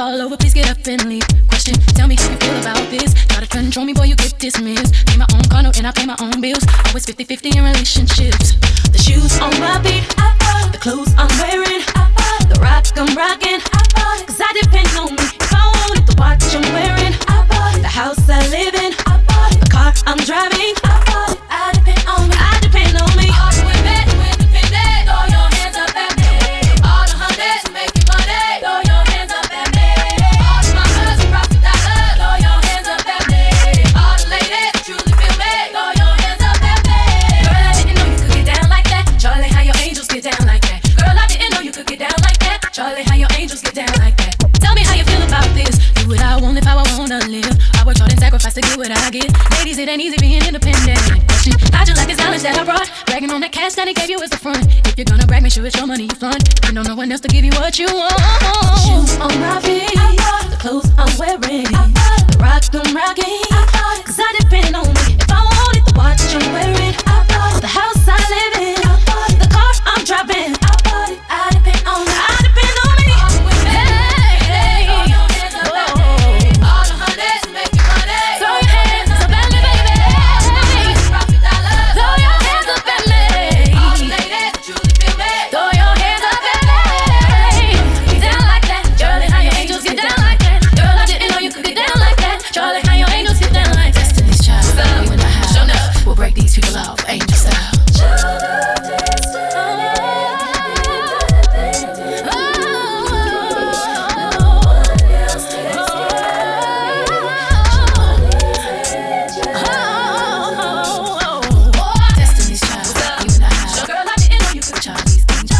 all over, please get up and leave. Question, tell me how you feel about this. Try to control me, boy, you get dismissed. Pay my own condo and I pay my own bills. Always 50 50 in relationships. Charlie, how your angels get down like that. Tell me how you feel about this. Do what I want if I wanna live. I worked hard and sacrificed to get what I get. Ladies, it ain't easy being independent. Question, how'd you like this knowledge that I brought? Bragging on that cash that he gave you is the front. If you're gonna brag, make sure it's your money you fund. You know no one else to give you what you want. these things.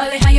Charlie.